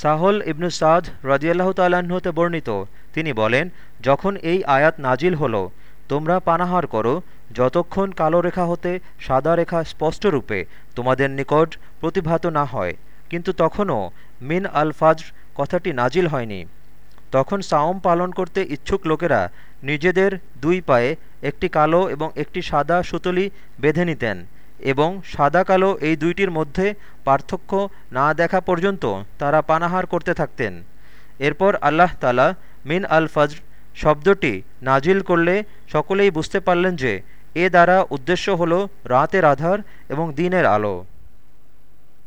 সাহল ইবনু সাদ রাজিয়াল্লাহ তাল্লাহ্নতে বর্ণিত। তিনি বলেন, যখন এই আয়াত নাজিল হলো, তোমরা পানাহার করো, যতক্ষণ কালো রেখা হতে সাদা রেখা স্পষ্টরূপে তোমাদের নিকট প্রতিভাত না হয়। কিন্তু তখনও মিন আল ফাজর কথাটি নাজিল হয়নি। তখন সাওম পালন করতে ইচ্ছুক লোকেরা নিজেদের দুই পায়ে একটি কালো এবং একটি সাদা সুতলি বেঁধে নিতেন। এবং সাদা কালো এই দুইটির মধ্যে পার্থক্য না দেখা পর্যন্ত তারা পানাহার করতে থাকতেন। এরপর আল্লাহ তালা মিন আল ফজর শব্দটি নাজিল করলে সকলেই বুঝতে পারলেন যে এ দ্বারা উদ্দেশ্য হল রাতের আধার এবং দিনের আলো।